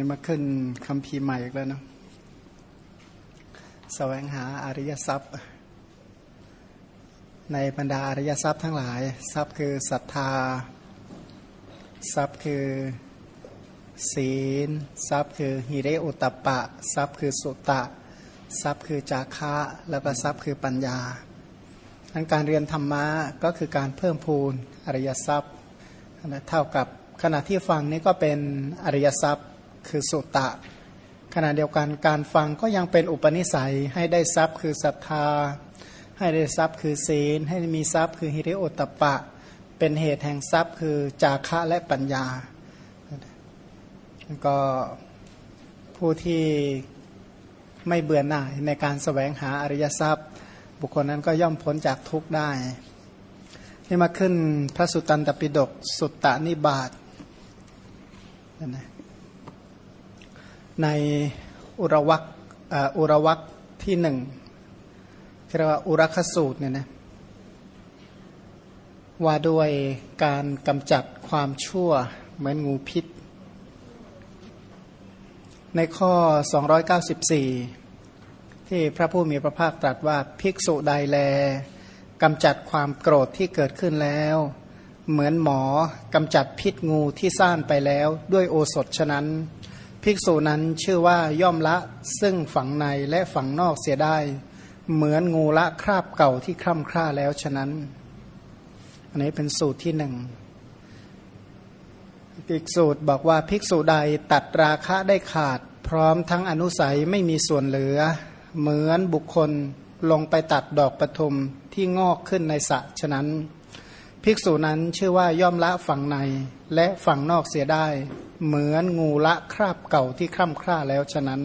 นี่มาขึ้นคำพีใหม่อีกแล้วนะแสวงหาอริยทรัพย์ ในบรรดาอริยทรัพย์ทั้งหลาย ทรัพย์คือศรัทธา ทรัพย์คือศีล ทรัพย์คือหิริโอตปะ ทรัพย์คือสุตะ ทรัพย์คือจาคะแล้วก็ทรัพย์คือปัญญาทั้งการเรียนธรรมะก็คือการเพิ่มพูนอริยทรัพย์เท่ากับขณะที่ฟังนี่ก็เป็นอริยทรัพย์ คือสุตตะ ขณะเดียวกันการฟังก็ยังเป็นอุปนิสัยให้ได้ทรัพย์คือศรัทธา ให้ได้ทรัพย์คือศีล ให้มีทรัพย์คือฮิริโอตปะ เป็นเหตุแห่งทรัพย์คือจาคะและปัญญา ก็ผู้ที่ไม่เบื่อหน่ายในการแสวงหาอริยทรัพย์ บุคคลนั้นก็ย่อมพ้นจากทุกข์ได้นี่มาขึ้นพระสุตตันตปิฎกสุตตานิบาตนะ ในอุรวักอุรวักที่หนึ่งเรียกว่าอุรคสูตรเนี่ยนะว่าด้วยการกำจัดความชั่วเหมือนงูพิษ ในข้อ 294 ที่พระผู้มีพระภาคตรัสว่าภิกษุใดแลกำจัดความโกรธที่เกิดขึ้นแล้ว เหมือนหมอกำจัดพิษงูที่ซ่านไปแล้วด้วยโอสถฉะนั้น ภิกษุนั้นชื่อว่าย่อมละซึ่งฝังในและฝังนอกเสียได้ เหมือนงูละคราบเก่าที่คร่ำคร่าแล้วฉะนั้น อันนี้เป็นสูตรที่หนึ่งอีกสูตรบอกว่าภิกษุใดตัดราคะได้ขาด พร้อมทั้งอนุสัยไม่มีส่วนเหลือ เหมือนบุคคลลงไปตัดดอกปทุมที่งอกขึ้นในสระฉะนั้น ภิกษุนั้นชื่อว่าย่อมละฝั่งในและฝั่งนอกเสียได้ เหมือนงูละคราบเก่าที่คร่ำคร่าแล้วฉะนั้น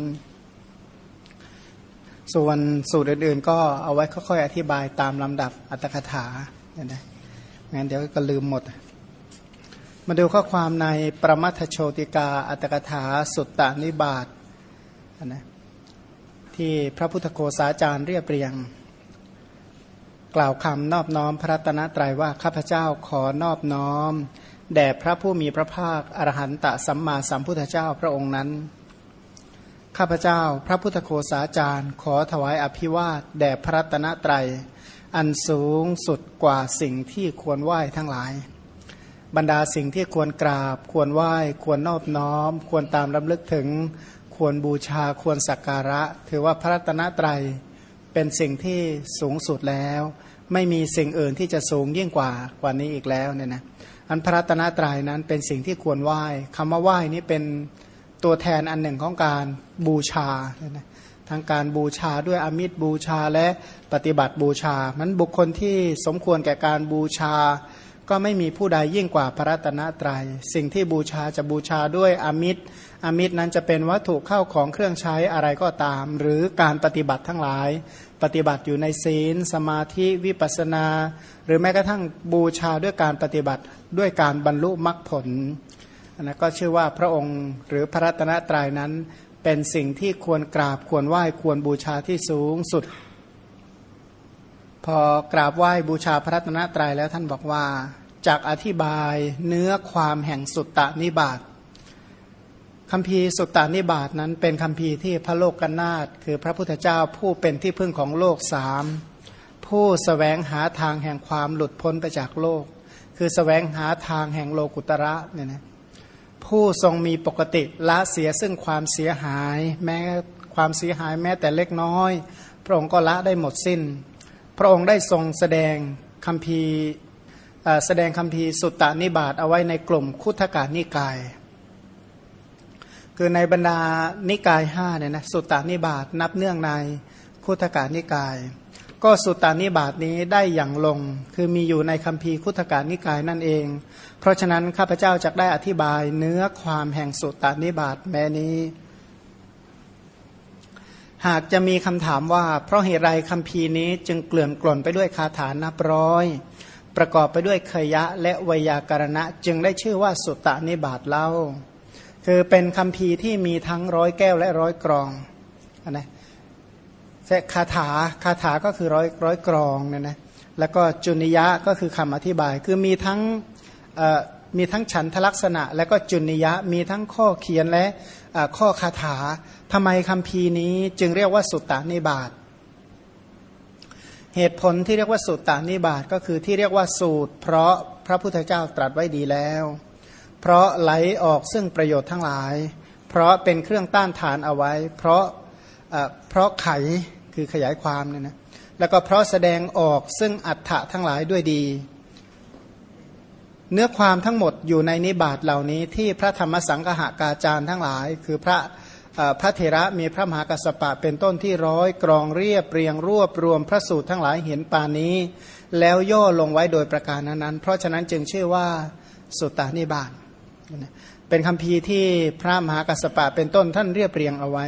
ส่วนสูตรอื่นๆ ก็เอาไว้ค่อยๆ อธิบายตามลำดับอัตถกถาเนี่ยนะงั้นเดี๋ยวก็ลืมหมด มาดูข้อความในประมัทโชติกาอัตถกถาสุตตานิบาตนะที่พระพุทธโคสาจารย์เรียบเรียง กล่าวคำนอบน้อมพระตนะตรัยว่าข้าพเจ้าขอนอบน้อม แด่พระผู้มีพระภาค อรหันตสัมมาสัมพุทธเจ้าพระองค์นั้น ข้าพเจ้าพระพุทธโคสาจารย์ ขอถวายอภิวาทแด่พระตนะตรัยอันสูงสุดกว่าสิ่งที่ควรไหว้ทั้งหลาย บรรดาสิ่งที่ควรกราบ ควรไหว้ ควรนอบน้อม ควรตามรำลึกถึง ควรบูชา ควรสักการะ ถือว่าพระรัตนตรัยเป็นสิ่งที่สูงสุดแล้ว ไม่มีสิ่งอื่นที่จะสูงยิ่งกว่ากว่านี้อีกแล้วเนี่ยนะ อันพระรัตนตรัยนั้นเป็นสิ่งที่ควรไหว้คำว่าไหว้นี้เป็นตัวแทนอันหนึ่งของการบูชาทั้งการบูชาด้วยอมิตรบูชาและปฏิบัติบูชา มันบุคคลที่สมควรแก่การบูชา ก็ไม่มีผู้ใดยิ่งกว่าพระรัตนตรยัยสิ่งที่บูชาจะบูชาด้วยอมิตร อมิตรนั้นจะเป็นวัตถุเข้าของเครื่องใช้อะไรก็ตาม หรือการปฏิบัติทั้งหลาย ปฏิบัติอยู่ในศีล สมาธิวิปัสนา หรือแม้กระทั่งบูชาด้วยการปฏิบัติด้วยการบรรลุมรรคผลนะก็ชื่อว่าพระองค์หรือพระรัตนตรัยนั้นเป็นสิ่งที่ควรกราบควรไหว้ควรบูชาที่สูงสุด พอกราบไหว้บูชาพระรัตนตรัยแล้วท่านบอกว่าจากอธิบายเนื้อความแห่งสุตตนิบาต คำพีสุตตานิบาตนั้นเป็นคำพีที่พระโลกกนาตคือพระพุทธเจ้าผู้เป็นที่พึ่งของโลกสามผู้สแสวงหาทางแห่งความหลุดพ้นไปจากโลก คือสแสวงหาทางแห่งโลกุตระเนี่ยนะผู้ทรงมีปกติละเสียซึ่งความเสียหาย แม้ความเสียหายแม้แต่เล็กน้อย พระองค์ก็ละได้หมดสิน้น พระองค์ได้ทรงแสดงคำพีแสดงคำพีสุตตานิบาตเอาไว้ในกลุ่มคุถกานิกาย คือในบรรดานิกายห้าเนี่ยนะสุตตานิบาตนับเนื่องในคุตกานิกาย ก็สุตตานิบาตนี้ได้อย่างลง คือมีอยู่ในคัมภีร์คุตกานิกายนั่นเอง เพราะฉะนั้นข้าพเจ้าจะได้อธิบายเนื้อความแห่งสุตตานิบาตแม้นี้ หากจะมีคำถามว่า เพราะเหตุไรคัมภีร์นี้จึงเกลื่อนกล่นไปด้วยคาถานับร้อย ประกอบไปด้วยเคยะและวยาการณะ จึงได้ชื่อว่าสุตตานิบาตเล่า คือเป็นคำพีที่มีทั้งร้อยแก้วและร้อยกรองนะคาถาคาถาก็คือร้อยร้อยกรองเนี่ยนะแล้วก็จุนิยะก็คือคำอธิบาย คือมีทั้งมีทั้งฉันทลักษณะ และก็จุนิยะมีทั้งข้อเขียนและข้อคาถาทำไมคำพีนี้จึงเรียกว่าสุตตานิบาตเหตุผลที่เรียกว่าสุตตานิบาตก็คือที่เรียกว่าสูตร เพราะพระพุทธเจ้าตรัสไว้ดีแล้ว เพราะไหลออกซึ่งประโยชน์ทั้งหลาย เพราะเป็นเครื่องต้านทานเอาไว้ เพราะเพราะไขคือขยายความเนี่ยนะแล้วก็เพราะแสดงออกซึ่งอัฏฐะทั้งหลายด้วยดี เนื้อความทั้งหมดอยู่ในนิบาตเหล่านี้ที่พระธรรมสังฆหากาจารย์ทั้งหลาย คือพระพระเถระมีพระมหากัสปะเป็นต้นที่ร้อยกรองเรียบเรียงรวบรวมพระสูตรทั้งหลายเห็นปานนี้ แล้วย่อลงไว้โดยประการนั้นๆ เพราะฉะนั้นจึงชื่อว่าสุตตานิบาต เป็นคำพีที่พระมหากัสปะเป็นต้นท่านเรียบเรียงเอาไว้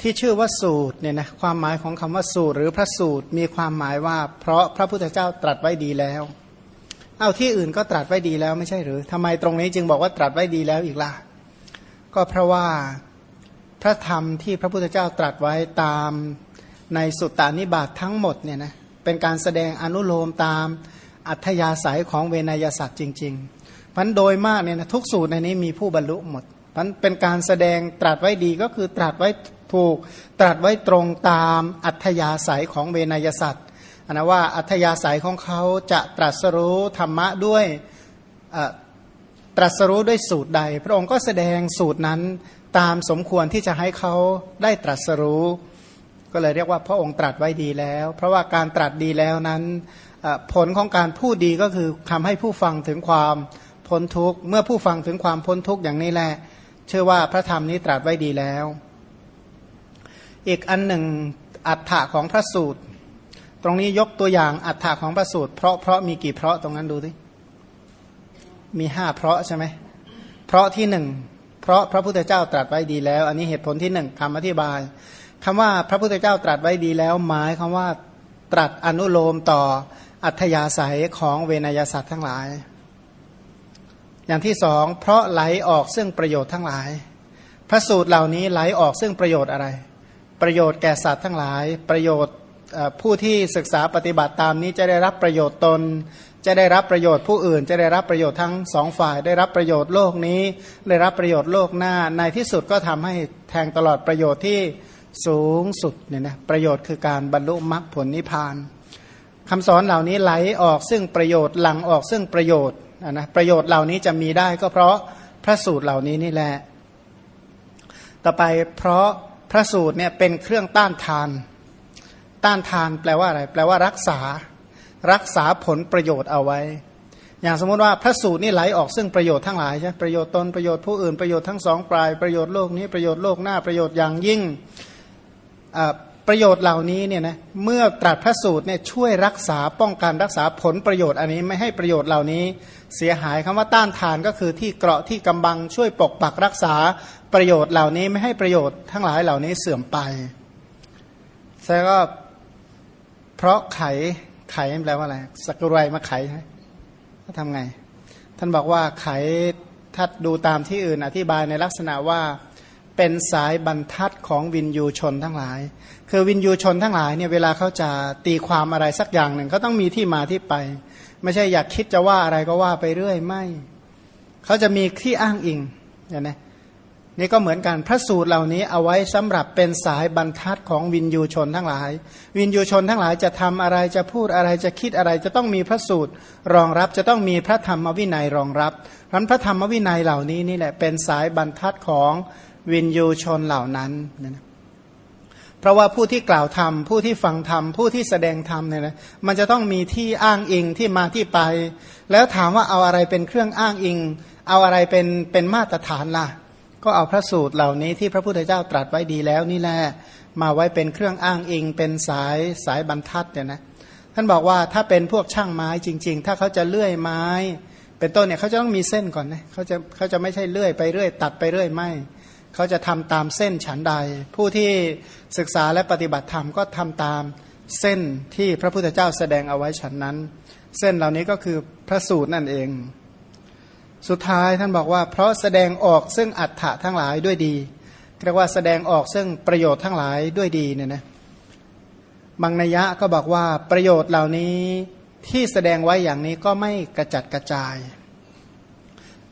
ที่ชื่อว่าสูตรเนี่ยนะความหมายของคำว่าสูตร หรือพระสูตรมีความหมายว่า เพราะพระพุทธเจ้าตรัสไว้ดีแล้ว เอาที่อื่นก็ตรัสไว้ดีแล้วไม่ใช่หรือทำไมตรงนี้จึงบอกว่าตรัสไว้ดีแล้วอีกล่ะก็เพราะว่าพระธรรมที่พระพุทธเจ้าตรัสไว้ตามในสุตตานิบาตทั้งหมดเนี่ยนะเป็นการแสดงอนุโลมตามอัธยาศัยของเวนยสัตว์จริง ๆ พันโดยมากเนี่ยนะทุกสูตรในนี้มีผู้บรรลุหมดพันเป็นการแสดงตรัสไว้ดีก็คือตรัสไว้ถูก ตรัสไว้ตรงตามอัธยาศัยของเวนยสัตว์นะว่าอัธยาศัยของเขาจะตรัสรู้ธรรมะด้วยตรัสรู้ด้วยสูตรใด พระองค์ก็แสดงสูตรนั้นตามสมควรที่จะให้เขาได้ตรัสรู้ ก็เลยเรียกว่าพระองค์ตรัสไว้ดีแล้ว เพราะว่าการตรัสดีแล้วนั้นผลของการพูดดีก็คือทำให้ผู้ฟังถึงความ พ้นทุกข์ เมื่อผู้ฟังถึงความพ้นทุกข์อย่างนี้แหละ เชื่อว่าพระธรรมนี้ตรัสไว้ดีแล้ว อีกอันหนึ่งอัฏฐะของพระสูตร ตรงนี้ยกตัวอย่างอัฏฐะของพระสูตร เพราะเพราะมีกี่เพราะตรงนั้นดูสิมีห้าเพราะใช่ไหมเพราะที่หนึ่งเพราะพระพุทธเจ้าตรัสไว้ดีแล้ว อันนี้เหตุผลที่หนึ่งคำอธิบายคำว่าพระพุทธเจ้าตรัสไว้ดีแล้ว หมายคำว่าตรัสอนุโลมต่ออัธยาศัยของเวนยสัตว์ทั้งหลาย อย่างที่สองเพราะไหลออกซึ่งประโยชน์ทั้งหลาย พระสูตรเหล่านี้ไหลออกซึ่งประโยชน์อะไร ประโยชน์แก่สัตว์ทั้งหลาย ประโยชน์ผู้ที่ศึกษาปฏิบัติตามนี้จะได้รับประโยชน์ตน จะได้รับประโยชน์ผู้อื่น จะได้รับประโยชน์ทั้งสองฝ่าย ได้รับประโยชน์โลกนี้ ได้รับประโยชน์โลกหน้า ในที่สุดก็ทำให้แทงตลอดประโยชน์ที่สูงสุดเนี่ยนะประโยชน์คือการบรรลุมรรคผลนิพพานคำสอนเหล่านี้ไหลออกซึ่งประโยชน์หลังออกซึ่งประโยชน์ นะประโยชน์เหล่านี้จะมีได้ก็เพราะพระสูตรเหล่านี้นี่แหละ ต่อไปเพราะพระสูตรเนี่ยเป็นเครื่องต้านทาน ต้านทานแปลว่าอะไร แปลว่ารักษา รักษาผลประโยชน์เอาไว้ อย่างสมมติว่าพระสูตรนี่ไหลออกซึ่งประโยชน์ทั้งหลายใช่ประโยชน์ตนประโยชน์ผู้อื่นประโยชน์ทั้งสองปลายประโยชน์โลกนี้ประโยชน์โลกหน้าประโยชน์อย่างยิ่ง ประโยชน์เหล่านี้เนี่ยนะเมื่อตรัสพระสูตรเนี่ยช่วยรักษาป้องกันรักษาผลประโยชน์อันนี้ไม่ให้ประโยชน์เหล่านี้ เสียหายคำว่าต้านทานก็คือที่เกราะที่กำบังช่วยปกปักรักษาประโยชน์เหล่านี้ไม่ให้ประโยชน์ทั้งหลายเหล่านี้เสื่อมไปแสดงว่าเพราะไขไขแปลว่าอะไรสักไรมาไขใช่ทำไง ท่านบอกว่าไขถ้าดูตามที่อื่นอธิบายในลักษณะว่า เป็นสายบรรทัดของวินยูชนทั้งหลาย คือวินยูชนทั้งหลายเนี่ยเวลาเขาจะตีความอะไรสักอย่างหนึ่งเขาต้องมีที่มาที่ไป ไม่ใช่อยากคิดจะว่าอะไรก็ว่าไปเรื่อยไม่เขาจะมีที่อ้างอิงเนี่ยนะนี่ก็เหมือนกันพระสูตรเหล่านี้เอาไว้สำหรับเป็นสายบรรทัดของวินยูชนทั้งหลาย วินยูชนทั้งหลายจะทำอะไรจะพูดอะไรจะคิดอะไร จะต้องมีพระสูตรรองรับ จะต้องมีพระธรรมวินัยรองรับเพราะพระธรรมวินัยเหล่านี้นี่แหละเป็นสายบรรทัดของ วินยูชนเหล่านั้นนะเพราะว่าผู้ที่กล่าวธรรมผู้ที่ฟังธรรมผู้ที่แสดงธรรมเนี่ยนะมันจะต้องมีที่อ้างอิงที่มาที่ไป แล้วถามว่าเอาอะไรเป็นเครื่องอ้างอิง เอาอะไรเป็นเป็นมาตรฐานล่ะ ก็เอาพระสูตรเหล่านี้ที่พระพุทธเจ้าตรัสไว้ดีแล้วนี่แหละมาไว้เป็นเครื่องอ้างอิง เป็นสายสายบรรทัดเนี่ยนะท่านบอกว่าถ้าเป็นพวกช่างไม้จริง ๆ ถ้าเขาจะเลื่อยไม้ เป็นต้นเนี่ยเขาจะต้องมีเส้นก่อนนะเขาจะเขาจะไม่ใช่เลื่อยไปเรื่อย ตัดไปเรื่อยไม่ เขาจะทำตามเส้นฉันใด ผู้ที่ศึกษาและปฏิบัติธรรมก็ทำตามเส้นที่พระพุทธเจ้าแสดงเอาไว้ฉันนั้น เส้นเหล่านี้ก็คือพระสูตรนั่นเอง สุดท้ายท่านบอกว่า เพราะแสดงออกซึ่งอัฏฐะทั้งหลายด้วยดีเรียกว่าแสดงออกซึ่งประโยชน์ทั้งหลายด้วยดีเนี่ยนะบางนัยะก็บอกว่าประโยชน์เหล่านี้ที่แสดงไว้อย่างนี้ก็ไม่กระจัดกระจาย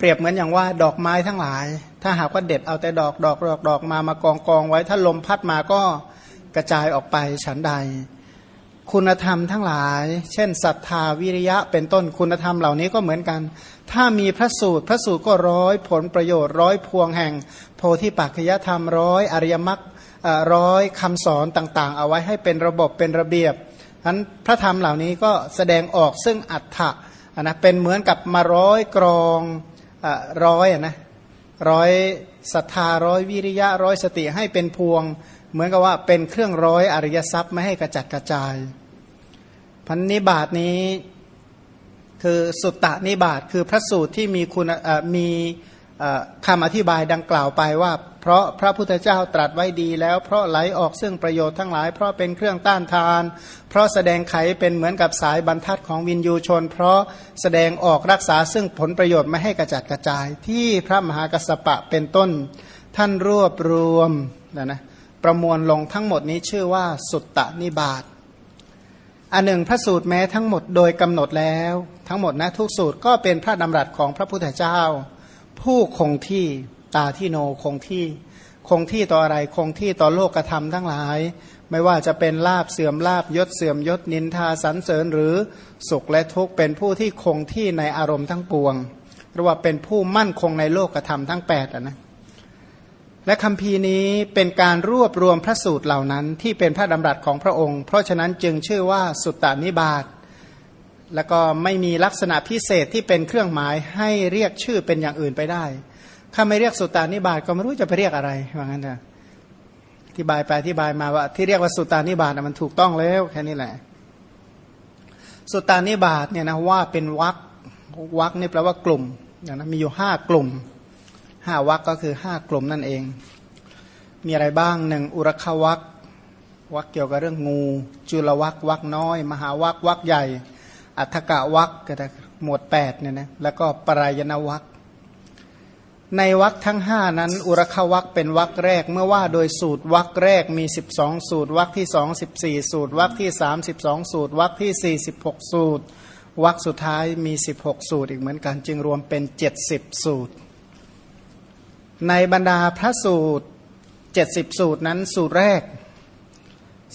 รียบเหมือนอย่างว่าดอกไม้ทั้งหลาย ถ้าหากว่าเด็ดเอาแต่ดอกดอกดอกดอกมามากองกองไว้ ถ้าลมพัดมาก็กระจายออกไปฉันใด คุณธรรมทั้งหลาย เช่นศรัทธาวิริยะเป็นต้นคุณธรรมเหล่านี้ก็เหมือนกัน ถ้ามีพระสูตรพระสูตรก็ร้อยผลประโยชน์ร้อยพวงแห่ง โพธิปัจจยธรรมร้อยอริยมรรคร้อยคำสอนต่างๆ เอาไว้ให้เป็นระบบเป็นระเบียบนั้นพระธรรมเหล่านี้ก็แสดงออกซึ่งอัฏฐะนะเป็นเหมือนกับมาร้อยกรอง ร้อยนะร้อยศรัทธาร้อยวิริยะร้อยสติให้เป็นพวง เหมือนกับว่าเป็นเครื่องร้อยอริยทรัพย์ไม่ให้กระจัดกระจาย พันนิบาตนี้คือสุตตะนิบาตคือพระสูตรที่มีคุณมี คำอธิบายดังกล่าวไปว่า เพราะพระพุทธเจ้าตรัสไว้ดีแล้วเพราะไหลออกซึ่งประโยชน์ทั้งหลาย เพราะเป็นเครื่องต้านทาน เพราะแสดงไขเป็นเหมือนกับสายบรรทัดของวินยูชน เพราะแสดงออกรักษาซึ่งผลประโยชน์ไม่ให้กระจัดกระจาย ที่พระมหากัสปะเป็นต้น ท่านรวบรวมนะนะประมวลลงทั้งหมดนี้ชื่อว่าสุตตนิบาตอันหนึ่งพระสูตรแม้ทั้งหมดโดยกำหนดแล้ว ทั้งหมดนะทุกสูตรก็เป็นพระดำรัสของพระพุทธเจ้า ผู้คงที่ตาที่โนคงที่ คงที่ต่ออะไรคงที่ต่อโลกธรรมทั้งหลาย ไม่ว่าจะเป็นลาบเสื่อมลาบยศเสื่อมยศนินทาสันเสริญหรือสุขและทุกข์เป็นผู้ที่คงที่ในอารมณ์ทั้งปวงหรือว่าเป็นผู้มั่นคงในโลกธรรมทั้ง8อะนะและคำพีนี้เป็นการรวบรวมพระสูตรเหล่านั้นที่เป็นพระดำรัสของพระองค์ เพราะฉะนั้นจึงชื่อว่าสุตตานิบาต แล้วก็ไม่มีลักษณะพิเศษที่เป็นเครื่องหมายให้เรียกชื่อเป็นอย่างอื่นไปได้ ถ้าไม่เรียกสุตานิบาตก็ไม่รู้จะไปเรียกอะไรว่างั้นเถอะอธิบายไปอธิบายมาว่าที่เรียกว่าสุตานิบาตมันถูกต้องแล้วแค่นี้แหละ สุตานิบาตเนี่ยนะว่าเป็นวักวักนี่แปลว่ากลุ่มนะมีอยู่ห้ากลุ่มห้าวักก็คือห้ากลุ่มนั่นเอง มีอะไรบ้างหนึ่งอุรควักวักเกี่ยวกับเรื่องงู จุลวักวักน้อย มหาวักวักใหญ่ อัฏกะวักก็ได้หมวดแปดเนี่ยนะแล้วก็ปรายณวักในวักทั้งห้านั้น อุรควักเป็นวักแรก เมื่อว่าโดยสูตรวักแรกมี 12 สูตรวักที่สองสิบสี่สูตรวักที่สามสิบสองสูตรวักที่สี่สิบหกสูตรวักสุดท้ายมี 16 สูตรอีกเหมือนกันจึงรวมเป็น 70 สูตร ในบรรดาพระสูตร 70 สูตรนั้นสูตรแรก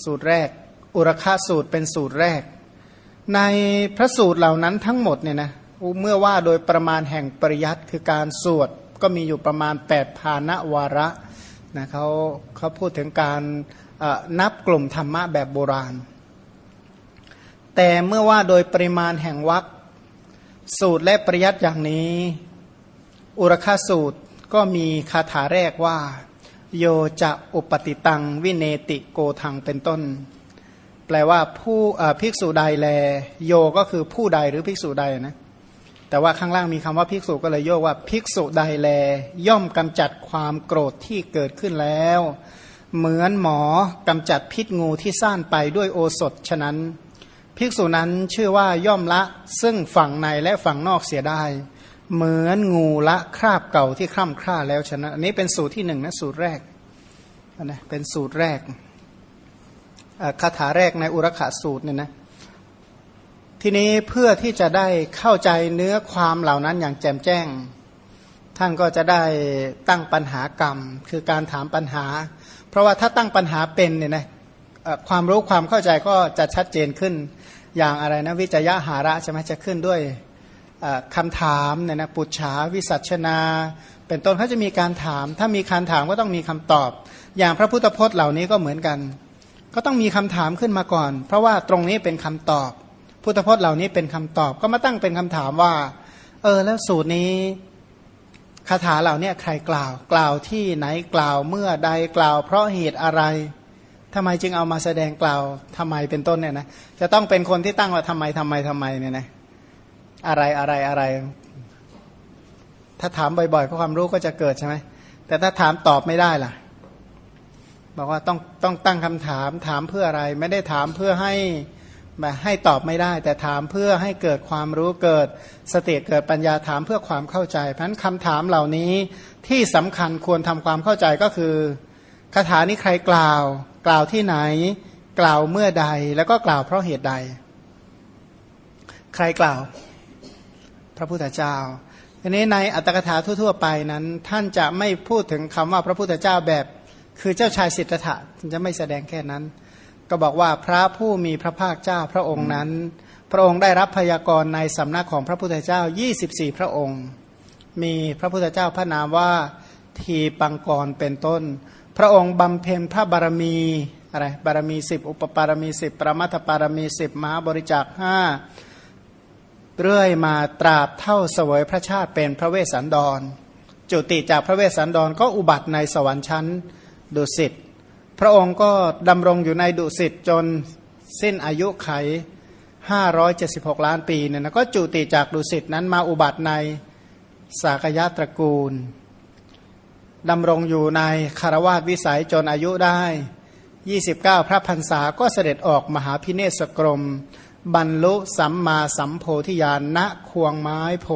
สูตรแรก อุรคาสูตรเป็นสูตรแรก ในพระสูตรเหล่านั้นทั้งหมดเนี่ยนะเมื่อว่าโดยประมาณแห่งปริยัติคือการสวดก็มีอยู่ประมาณ8พาณวาระนะเขาเขาพูดถึงการนับกลุ่มธรรมะแบบโบราณ แต่เมื่อว่าโดยปริมาณแห่งวักสูตรและปริยัติอย่างนี้ อุรคาสูตรก็มีคาถาแรกว่า โยจะอุปติตัง วิเนติโกทังเป็นต้น แปลว่าผู้ภิกษุใดแล โยก็คือผู้ใดหรือภิกษุใดนะแต่ว่าข้างล่างมีคำว่าภิกษุก็เลยโยกว่าภิกษุใดแล ย่อมกำจัดความโกรธที่เกิดขึ้นแล้ว เหมือนหมอกำจัดพิษงูที่ซ่านไปด้วยโอสถฉะนั้น ภิกษุนั้นชื่อว่าย่อมละซึ่งฝั่งในและฝั่งนอกเสียได้ เหมือนงูละคราบเก่าที่คร่ำคร่าแล้วฉะนั้นอันนี้เป็นสูตรที่หนึ่งนะสูตรแรกนะเป็นสูตรแรก คาถาแรกในอุรขาสูตรเนี่ยนะทีนี้เพื่อที่จะได้เข้าใจเนื้อความเหล่านั้นอย่างแจ่มแจ้ง ท่านก็จะได้ตั้งปัญหากรรม คือการถามปัญหา เพราะว่าถ้าตั้งปัญหาเป็นเนี่ยนะความรู้ความเข้าใจก็จะชัดเจนขึ้นอย่างอะไรนะวิจยะหาระใช่ไหมจะขึ้นด้วยคำถามเนี่ยนะปุจฉาวิสัชนา เป็นต้นเขาจะมีการถาม ถ้ามีการถามก็ต้องมีคำตอบ อย่างพระพุทธพจน์เหล่านี้ก็เหมือนกัน ก็ต้องมีคำถามขึ้นมาก่อน เพราะว่าตรงนี้เป็นคำตอบ พุทธพจน์เหล่านี้เป็นคำตอบ ก็มาตั้งเป็นคำถามว่า เออ แล้วสูตรนี้คาถาเหล่านี้ใครกล่าว กล่าวที่ไหนกล่าวเมื่อใดกล่าว เพราะเหตุอะไรทำไมจึงเอามาแสดงกล่าวทำไมเป็นต้นเนี่ยนะจะต้องเป็นคนที่ตั้งว่าทำไมทำไมทำไมเนี่ยนะอะไรอะไรอะไร ถ้าถามบ่อยๆความรู้ก็จะเกิดใช่ไหมแต่ถ้าถามตอบไม่ได้ล่ะ บอกว่าต้องต้องตั้งคำถามถามเพื่ออะไร ไม่ได้ถามเพื่อให้แบบให้ตอบไม่ได้ แต่ถามเพื่อให้เกิดความรู้เกิดสติเกิดปัญญาถามเพื่อความเข้าใจเพราะนั้นคำถามเหล่านี้ที่สำคัญควรทำความเข้าใจก็คือคาถานี้ใครกล่าว กล่าวที่ไหน กล่าวเมื่อใดแล้วก็กล่าวเพราะเหตุใด ใครกล่าว พระพุทธเจ้าทีนี้ในอัตถกถาทั่ว ๆ ไปนั้น ท่านจะไม่พูดถึงคำว่าพระพุทธเจ้าแบบ คือเจ้าชายสิทธัตถะจะไม่แสดงแค่นั้น ก็บอกว่าพระผู้มีพระภาคเจ้าพระองค์นั้น พระองค์ได้รับพยากรณ์ในสำนักของพระพุทธเจ้า 24 พระองค์ มีพระพุทธเจ้าพระนามว่าทีปังกรเป็นต้น พระองค์บำเพ็ญพระบารมีอะไรบารมีสิบอุปปารมีสิบประมัตถปารมีสิบมหาบริจาคห้าเรื่อยมาตราบเท่าเสวยพระชาติเป็นพระเวสสันดร จุติจากพระเวสสันดรก็อุบัติในสวรรค์ชั้น ดุสิตพระองค์ก็ดำรงอยู่ในดุสิตจนสิ้นอายุไข 576 ล้านปีเนี่ยนะก็จุติจากดุสิตนั้นมาอุบัติในสากยะตระกูลดำรงอยู่ในคารวาสวิสัยจนอายุได้ 29 พระพรรษาก็เสด็จออกมหาพิเนศกรม บรรลุสัมมาสัมโพธิญาณณควงไม้โพ